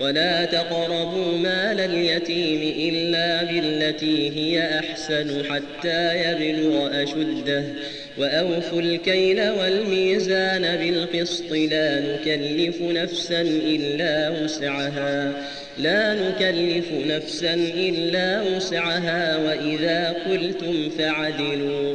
ولا تقربوا مال اليتيم إلا بالتي هي أحسن حتى يبلغ أشده. وأوفوا الكيل والميزان بالقسط لا نكلف نفسا إلا وسعها. لا نكلف نفسا إلا وسعها وإذا قلتم فعدلوا.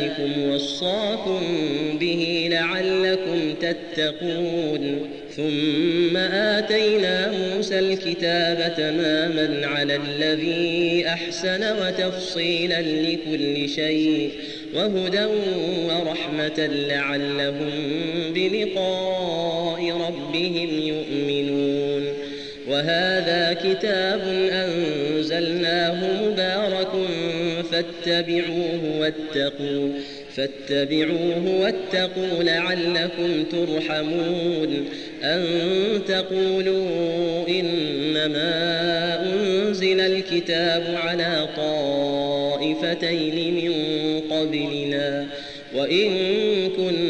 ذلكم وصاكم به لعلكم تتقون. ثم آتينا موسى الكتاب تماما على الذي أحسن وتفصيلا لكل شيء وهدى ورحمة لعلهم بلقاء ربهم يؤمنون. وهذا كتاب أنزلناه مبارك فاتبعوه واتقوا فاتبعوه واتقوا لعلكم ترحمون. أن تقولوا إنما أنزل الكتاب على طائفتين من قبلنا وإن كنا